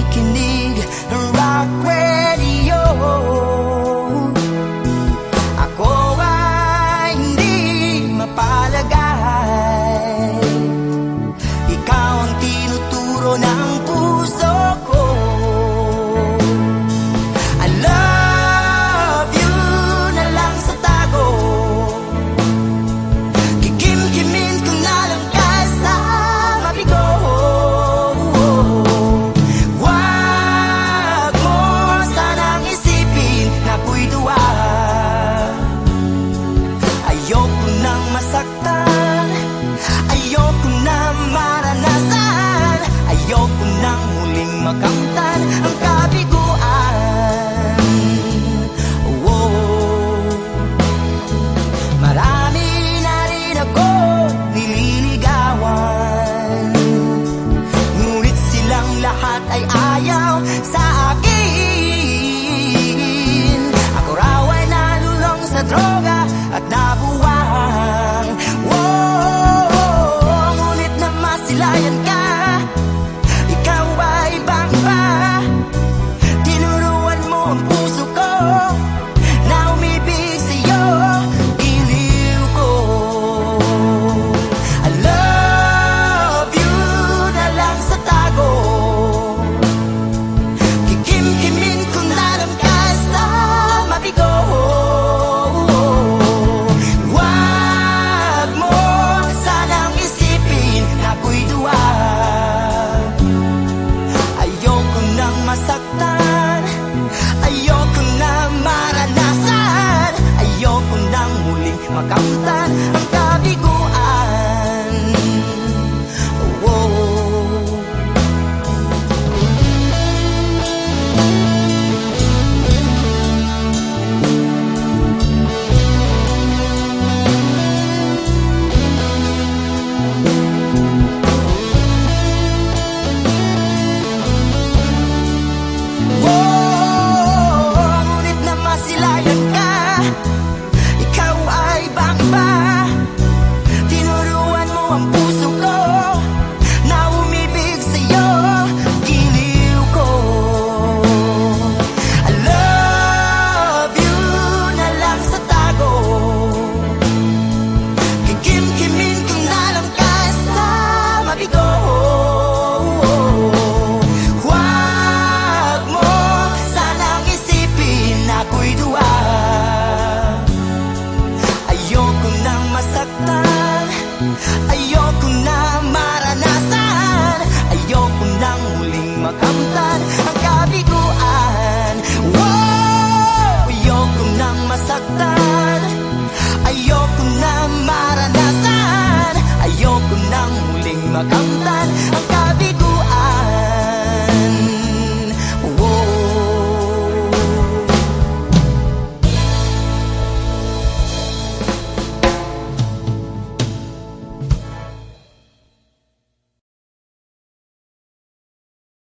weak and. nasaktan Ayoko na maranasan. Ayoko nang muling makamtan Ang kabiguan. Oh. Marami na rin ako nililigawan. Ngunit silang lahat ay ayaw sa akin. Ako raw ay nalulong sa droga. nakita ang tabi ko I'll come back,